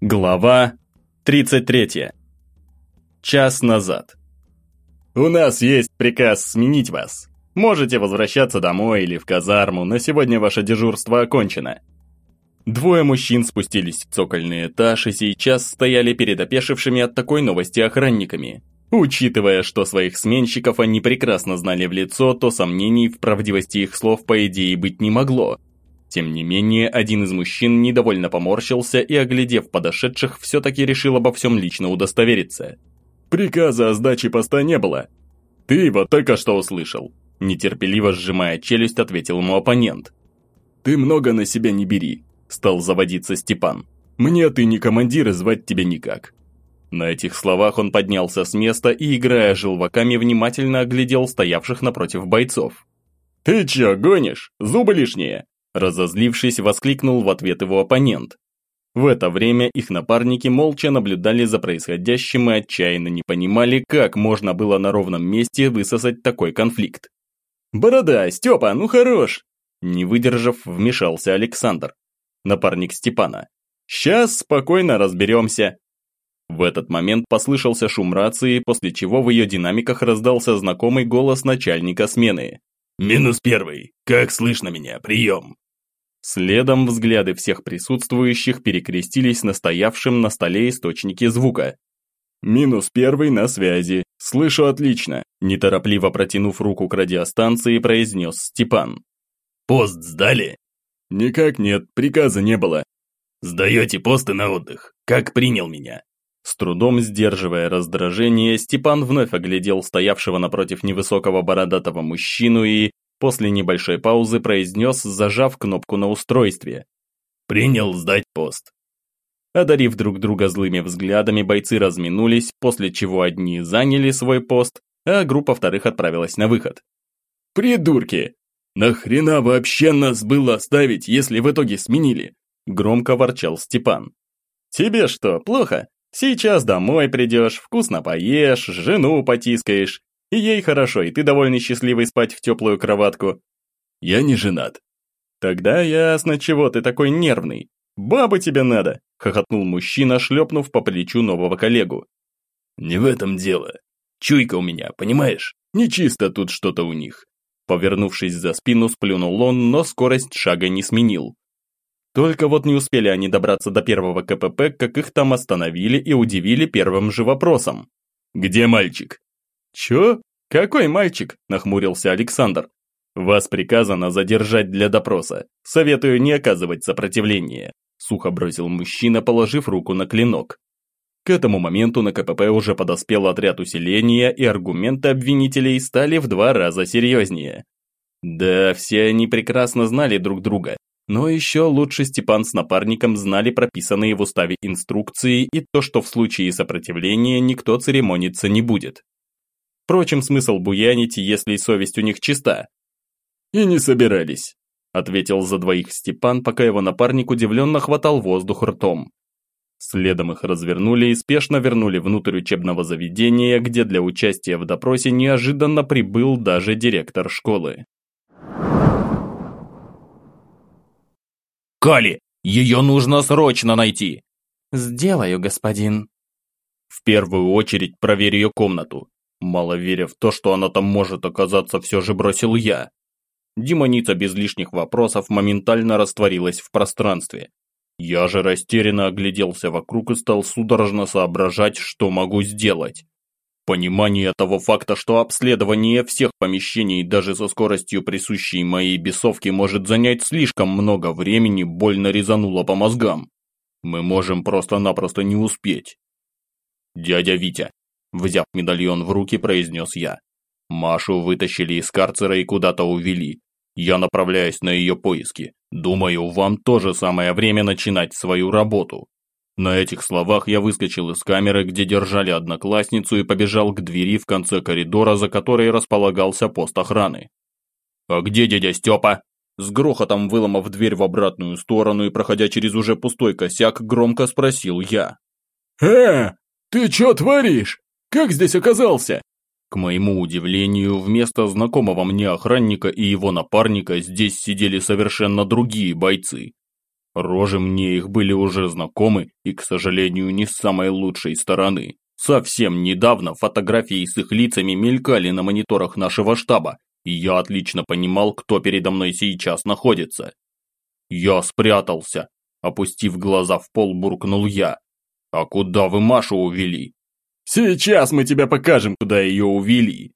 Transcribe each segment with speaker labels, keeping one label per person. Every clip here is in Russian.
Speaker 1: Глава 33. Час назад. «У нас есть приказ сменить вас. Можете возвращаться домой или в казарму, на сегодня ваше дежурство окончено». Двое мужчин спустились в цокольный этаж и сейчас стояли перед опешившими от такой новости охранниками. Учитывая, что своих сменщиков они прекрасно знали в лицо, то сомнений в правдивости их слов по идее быть не могло. Тем не менее, один из мужчин недовольно поморщился и, оглядев подошедших, все-таки решил обо всем лично удостовериться. «Приказа о сдаче поста не было. Ты его только что услышал», нетерпеливо сжимая челюсть, ответил ему оппонент. «Ты много на себя не бери», стал заводиться Степан. «Мне ты не командир и звать тебя никак». На этих словах он поднялся с места и, играя желваками, внимательно оглядел стоявших напротив бойцов. «Ты чё, гонишь? Зубы лишние?» Разозлившись, воскликнул в ответ его оппонент. В это время их напарники молча наблюдали за происходящим и отчаянно не понимали, как можно было на ровном месте высосать такой конфликт. «Борода, Степа, ну хорош!» Не выдержав, вмешался Александр, напарник Степана. «Сейчас спокойно разберемся». В этот момент послышался шум рации, после чего в ее динамиках раздался знакомый голос начальника смены.
Speaker 2: «Минус первый. Как слышно меня? Прием!»
Speaker 1: Следом взгляды всех присутствующих перекрестились на стоявшем на столе источнике звука. «Минус первый на связи. Слышу отлично», – неторопливо протянув руку к радиостанции, произнес Степан.
Speaker 2: «Пост сдали?»
Speaker 1: «Никак нет, приказа не было».
Speaker 2: «Сдаете посты на отдых. Как принял меня?»
Speaker 1: С трудом сдерживая раздражение, Степан вновь оглядел стоявшего напротив невысокого бородатого мужчину и, после небольшой паузы, произнес, зажав кнопку на устройстве.
Speaker 2: «Принял сдать пост».
Speaker 1: Одарив друг друга злыми взглядами, бойцы разминулись, после чего одни заняли свой пост, а группа вторых отправилась на выход. «Придурки! Нахрена вообще нас было оставить, если в итоге сменили?» Громко ворчал Степан. «Тебе что, плохо? Сейчас домой придешь, вкусно поешь, жену потискаешь, и ей хорошо, и ты довольно счастливый спать в теплую кроватку. Я не женат. Тогда ясно, чего ты такой нервный. Бабы тебе надо, хохотнул мужчина, шлепнув по плечу нового коллегу.
Speaker 2: Не в этом дело. Чуйка у меня, понимаешь?
Speaker 1: Нечисто тут что-то у них. Повернувшись за спину, сплюнул он, но скорость шага не сменил. Только вот не успели они добраться до первого КПП, как их там остановили и удивили первым же вопросом.
Speaker 2: «Где мальчик?»
Speaker 1: «Чё? Какой мальчик?» – нахмурился Александр. «Вас приказано задержать для допроса. Советую не оказывать сопротивления», – сухо бросил мужчина, положив руку на клинок. К этому моменту на КПП уже подоспел отряд усиления, и аргументы обвинителей стали в два раза серьезнее. Да, все они прекрасно знали друг друга, но еще лучше Степан с напарником знали прописанные в уставе инструкции и то, что в случае сопротивления никто церемониться не будет. Впрочем, смысл буянить, если совесть у них чиста. «И не собирались», – ответил за двоих Степан, пока его напарник удивленно хватал воздух ртом. Следом их развернули и спешно вернули внутрь учебного заведения, где для участия в допросе неожиданно прибыл даже директор школы.
Speaker 2: Кали, ее нужно срочно найти!»
Speaker 3: «Сделаю, господин».
Speaker 1: В первую очередь проверь ее комнату. Мало веря в то, что она там может оказаться, все же бросил я. Демоница без лишних вопросов моментально растворилась в пространстве. Я же растерянно огляделся вокруг и стал судорожно соображать, что могу сделать. Понимание того факта, что обследование всех помещений даже со скоростью присущей моей бесовке может занять слишком много времени, больно резануло по мозгам. Мы можем просто-напросто не успеть. «Дядя Витя», взяв медальон в руки, произнес я. Машу вытащили из карцера и куда-то увели. Я направляюсь на ее поиски. Думаю, вам тоже самое время начинать свою работу. На этих словах я выскочил из камеры, где держали одноклассницу и побежал к двери в конце коридора, за которой располагался пост охраны. «А где дядя Степа?» С грохотом выломав дверь в обратную сторону и проходя через уже пустой косяк, громко спросил я.
Speaker 4: «Э, ты чё творишь? Как здесь оказался?»
Speaker 1: К моему удивлению, вместо знакомого мне охранника и его напарника здесь сидели совершенно другие бойцы. Рожи мне их были уже знакомы и, к сожалению, не с самой лучшей стороны. Совсем недавно фотографии с их лицами мелькали на мониторах нашего штаба, и я отлично понимал, кто передо мной сейчас находится. Я спрятался. Опустив глаза в пол, буркнул я. «А куда вы Машу увели?» «Сейчас мы тебе покажем, куда ее увели!»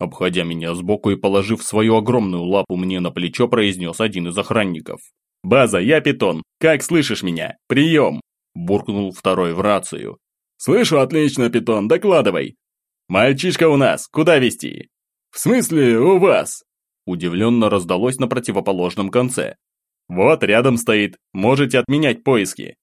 Speaker 1: Обходя меня сбоку и положив свою огромную лапу мне на плечо, произнес один из охранников. «База, я Питон. Как слышишь меня? Прием!» Буркнул второй в рацию. «Слышу отлично, Питон, докладывай!» «Мальчишка у нас, куда везти?» «В смысле, у вас?» Удивленно раздалось на противоположном конце. «Вот рядом стоит, можете отменять поиски».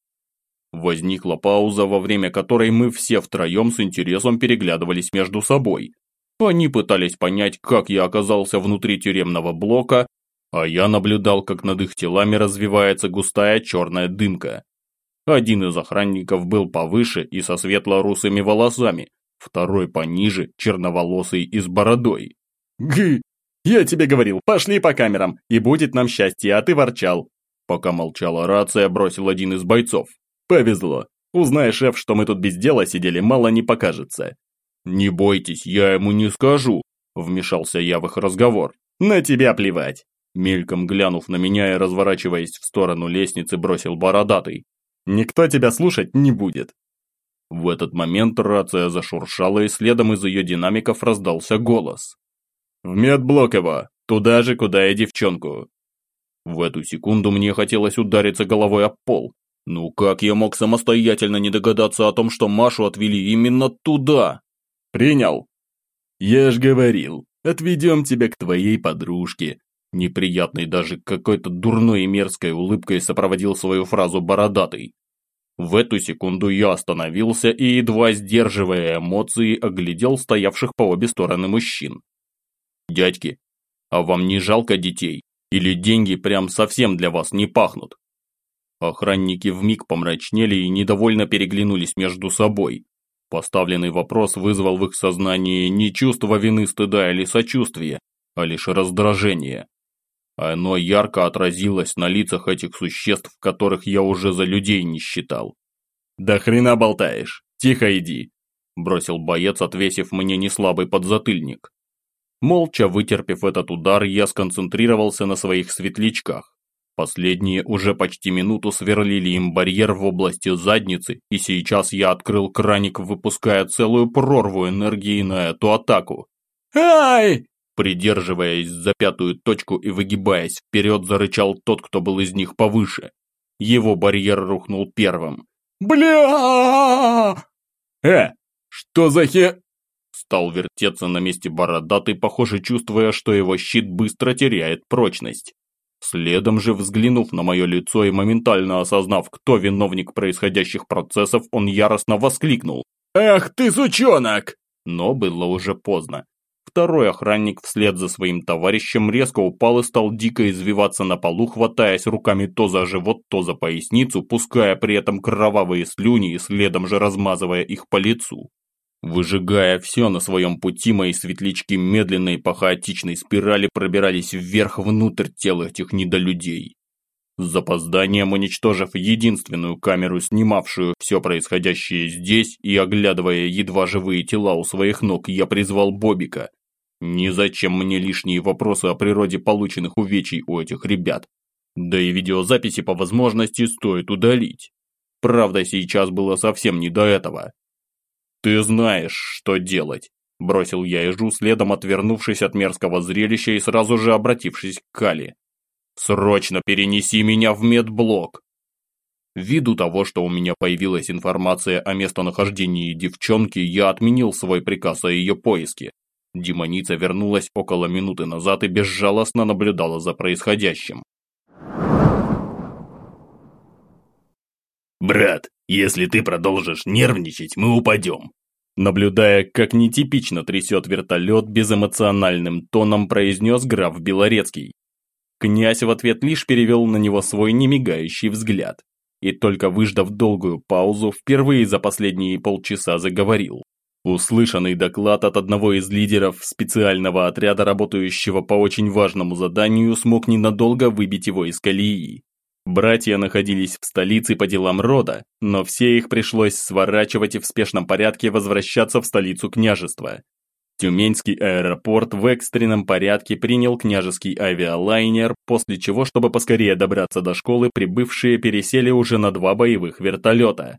Speaker 1: Возникла пауза, во время которой мы все втроем с интересом переглядывались между собой. Они пытались понять, как я оказался внутри тюремного блока, а я наблюдал, как над их телами развивается густая черная дымка. Один из охранников был повыше и со светло-русыми волосами, второй пониже, черноволосый и с бородой. «Гы! Я тебе говорил, пошли по камерам, и будет нам счастье, а ты ворчал!» Пока молчала рация, бросил один из бойцов. «Повезло. Узнай, шеф, что мы тут без дела сидели, мало не покажется». «Не бойтесь, я ему не скажу», – вмешался я в их разговор. «На тебя плевать!» Мельком глянув на меня и разворачиваясь в сторону лестницы, бросил бородатый. «Никто тебя слушать не будет». В этот момент рация зашуршала, и следом из ее динамиков раздался голос. «В медблок его! Туда же, куда и девчонку!» В эту секунду мне хотелось удариться головой об пол. Ну как я мог самостоятельно не догадаться о том, что Машу отвели именно туда? «Принял!» «Я ж говорил, отведем тебя к твоей подружке, Неприятный даже какой-то дурной и мерзкой улыбкой сопроводил свою фразу бородатый. В эту секунду я остановился и, едва сдерживая эмоции, оглядел стоявших по обе стороны мужчин. «Дядьки, а вам не жалко детей? Или деньги прям совсем для вас не пахнут?» Охранники вмиг помрачнели и недовольно переглянулись между собой. Поставленный вопрос вызвал в их сознании не чувство вины, стыда или сочувствия, а лишь раздражение. Оно ярко отразилось на лицах этих существ, которых я уже за людей не считал. «Да хрена болтаешь! Тихо иди!» Бросил боец, отвесив мне неслабый подзатыльник. Молча вытерпев этот удар, я сконцентрировался на своих светлячках. Последние уже почти минуту сверлили им барьер в области задницы, и сейчас я открыл краник, выпуская целую прорву энергии на эту атаку. «Ай!» Придерживаясь за пятую точку и выгибаясь вперед, зарычал тот, кто был из них повыше. Его барьер рухнул первым. «Бля!» «Э, что за хе...» Стал вертеться на месте бородатый, похоже, чувствуя, что его щит быстро теряет прочность. Следом же, взглянув на мое лицо и моментально осознав, кто виновник происходящих процессов, он яростно воскликнул. «Эх ты, сучонок!» Но было уже поздно. Второй охранник вслед за своим товарищем резко упал и стал дико извиваться на полу, хватаясь руками то за живот, то за поясницу, пуская при этом кровавые слюни и следом же размазывая их по лицу. Выжигая все на своем пути, мои светлячки медленно и по хаотичной спирали пробирались вверх внутрь тела этих недолюдей. С запозданием уничтожив единственную камеру, снимавшую все происходящее здесь и оглядывая едва живые тела у своих ног, я призвал Бобика, Незачем мне лишние вопросы о природе полученных увечий у этих ребят. Да и видеозаписи по возможности стоит удалить. Правда, сейчас было совсем не до этого. «Ты знаешь, что делать», – бросил я ежу, следом отвернувшись от мерзкого зрелища и сразу же обратившись к Кали. «Срочно перенеси меня в медблок!» Ввиду того, что у меня появилась информация о местонахождении девчонки, я отменил свой приказ о ее поиске. Демоница вернулась около минуты назад и безжалостно наблюдала за происходящим.
Speaker 2: «Брат, если ты продолжишь нервничать, мы упадем»,
Speaker 1: Наблюдая, как нетипично трясет вертолет, безэмоциональным тоном произнес граф Белорецкий. Князь в ответ лишь перевел на него свой немигающий взгляд. И только выждав долгую паузу, впервые за последние полчаса заговорил. Услышанный доклад от одного из лидеров специального отряда, работающего по очень важному заданию, смог ненадолго выбить его из колеи. Братья находились в столице по делам рода, но все их пришлось сворачивать и в спешном порядке возвращаться в столицу княжества. Тюменский аэропорт в экстренном порядке принял княжеский авиалайнер, после чего, чтобы поскорее добраться до школы, прибывшие пересели уже на два боевых вертолета.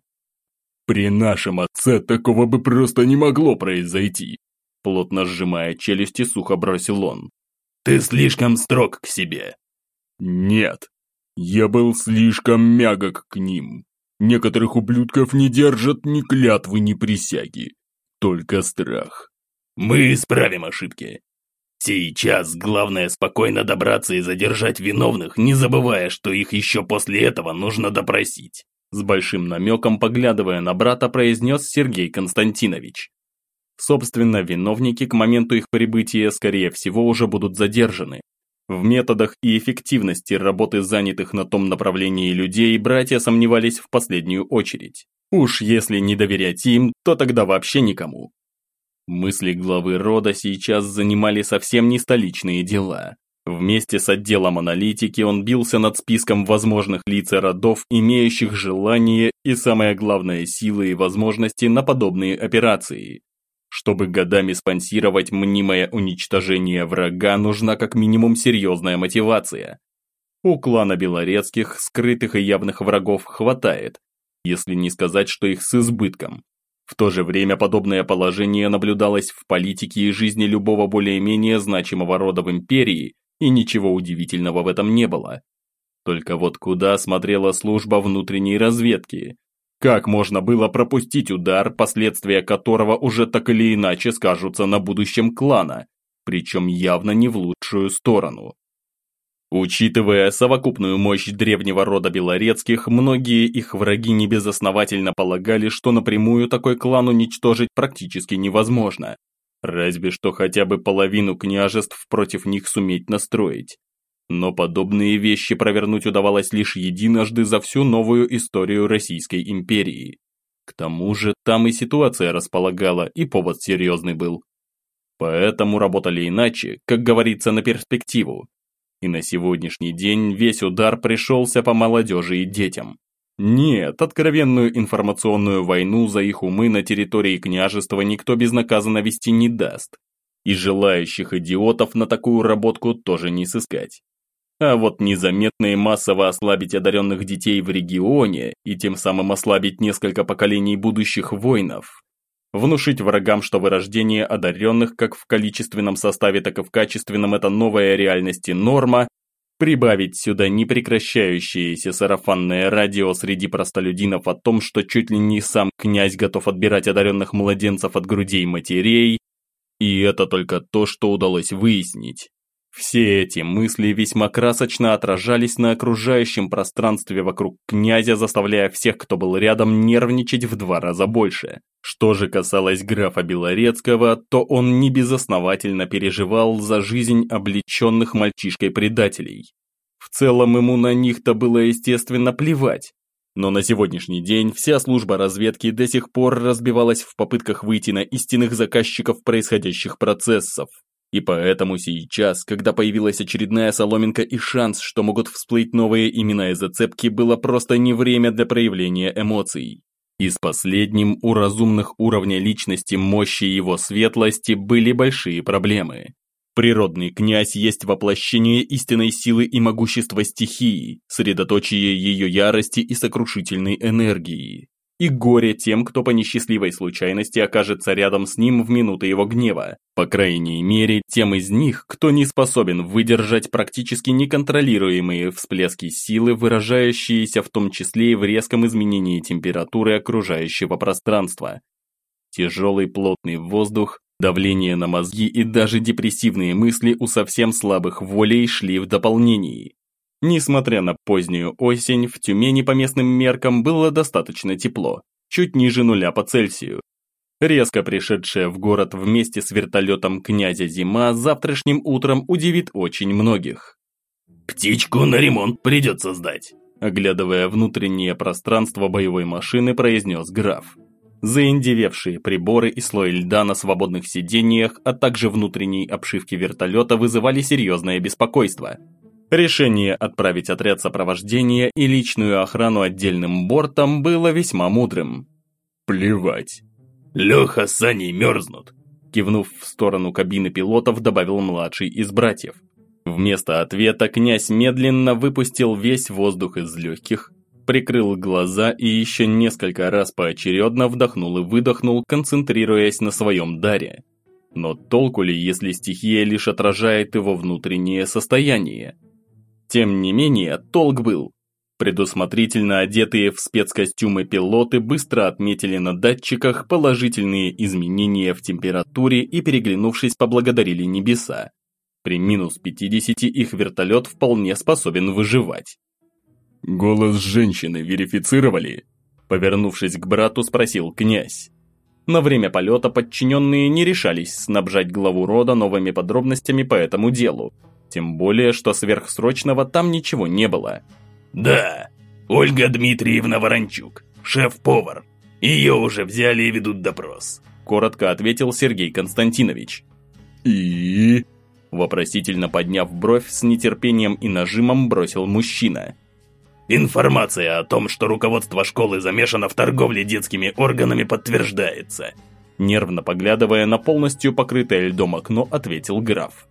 Speaker 4: «При нашем отце такого бы просто не могло произойти»,
Speaker 1: плотно сжимая челюсти, сухо бросил он.
Speaker 2: «Ты слишком строг к себе».
Speaker 4: «Нет, я был слишком мягок к ним. Некоторых ублюдков не держат ни клятвы, ни присяги, только страх».
Speaker 2: Мы исправим ошибки. Сейчас главное спокойно добраться и задержать виновных, не забывая, что их еще после этого нужно допросить.
Speaker 1: С большим намеком, поглядывая на брата, произнес Сергей Константинович. Собственно, виновники к моменту их прибытия, скорее всего, уже будут задержаны. В методах и эффективности работы занятых на том направлении людей братья сомневались в последнюю очередь. Уж если не доверять им, то тогда вообще никому. Мысли главы рода сейчас занимали совсем не столичные дела. Вместе с отделом аналитики он бился над списком возможных лиц родов, имеющих желание и, самое главное, силы и возможности на подобные операции. Чтобы годами спонсировать мнимое уничтожение врага, нужна как минимум серьезная мотивация. У клана Белорецких скрытых и явных врагов хватает, если не сказать, что их с избытком. В то же время подобное положение наблюдалось в политике и жизни любого более-менее значимого рода в империи, и ничего удивительного в этом не было. Только вот куда смотрела служба внутренней разведки? Как можно было пропустить удар, последствия которого уже так или иначе скажутся на будущем клана, причем явно не в лучшую сторону? Учитывая совокупную мощь древнего рода Белорецких, многие их враги небезосновательно полагали, что напрямую такой клан уничтожить практически невозможно. Разве что хотя бы половину княжеств против них суметь настроить. Но подобные вещи провернуть удавалось лишь единожды за всю новую историю Российской империи. К тому же там и ситуация располагала, и повод серьезный был. Поэтому работали иначе, как говорится, на перспективу. И на сегодняшний день весь удар пришелся по молодежи и детям. Нет, откровенную информационную войну за их умы на территории княжества никто безнаказанно вести не даст. И желающих идиотов на такую работку тоже не сыскать. А вот незаметно и массово ослабить одаренных детей в регионе и тем самым ослабить несколько поколений будущих воинов Внушить врагам, что вырождение одаренных как в количественном составе, так и в качественном – это новая реальность и норма, прибавить сюда непрекращающееся сарафанное радио среди простолюдинов о том, что чуть ли не сам князь готов отбирать одаренных младенцев от грудей матерей, и это только то, что удалось выяснить. Все эти мысли весьма красочно отражались на окружающем пространстве вокруг князя, заставляя всех, кто был рядом, нервничать в два раза больше. Что же касалось графа Белорецкого, то он небезосновательно переживал за жизнь облеченных мальчишкой-предателей. В целом ему на них-то было естественно плевать. Но на сегодняшний день вся служба разведки до сих пор разбивалась в попытках выйти на истинных заказчиков происходящих процессов. И поэтому сейчас, когда появилась очередная соломинка и шанс, что могут всплыть новые имена и зацепки, было просто не время для проявления эмоций. И с последним у разумных уровня личности мощи его светлости были большие проблемы. Природный князь есть воплощение истинной силы и могущества стихии, средоточие ее ярости и сокрушительной энергии и горе тем, кто по несчастливой случайности окажется рядом с ним в минуты его гнева. По крайней мере, тем из них, кто не способен выдержать практически неконтролируемые всплески силы, выражающиеся в том числе и в резком изменении температуры окружающего пространства. Тяжелый плотный воздух, давление на мозги и даже депрессивные мысли у совсем слабых волей шли в дополнении. Несмотря на позднюю осень, в Тюмени по местным меркам было достаточно тепло, чуть ниже нуля по Цельсию. Резко пришедшая в город вместе с вертолетом князя зима завтрашним утром удивит очень многих.
Speaker 2: «Птичку на ремонт придется сдать»,
Speaker 1: оглядывая внутреннее пространство боевой машины, произнес граф. Заиндевевшие приборы и слой льда на свободных сиденьях, а также внутренней обшивки вертолета вызывали серьезное беспокойство – Решение отправить отряд сопровождения и личную охрану отдельным бортом было весьма мудрым.
Speaker 4: Плевать.
Speaker 2: Леха с Саней мерзнут.
Speaker 1: Кивнув в сторону кабины пилотов, добавил младший из братьев. Вместо ответа князь медленно выпустил весь воздух из легких, прикрыл глаза и еще несколько раз поочередно вдохнул и выдохнул, концентрируясь на своем даре. Но толку ли, если стихия лишь отражает его внутреннее состояние? Тем не менее, толк был. Предусмотрительно одетые в спецкостюмы пилоты быстро отметили на датчиках положительные изменения в температуре и, переглянувшись, поблагодарили небеса. При минус 50 их вертолет вполне способен выживать.
Speaker 4: «Голос женщины верифицировали?»
Speaker 1: Повернувшись к брату, спросил князь. На время полета подчиненные не решались снабжать главу рода новыми подробностями по этому делу. Тем более, что сверхсрочного там ничего не было.
Speaker 2: «Да, Ольга Дмитриевна Ворончук, шеф-повар. Ее уже взяли и ведут допрос», –
Speaker 1: коротко ответил Сергей Константинович.
Speaker 4: «И?»
Speaker 1: Вопросительно подняв бровь, с нетерпением и нажимом бросил мужчина.
Speaker 2: Информация о том, что руководство школы замешано в торговле детскими органами, подтверждается.
Speaker 1: Нервно поглядывая на полностью покрытое льдом окно, ответил граф.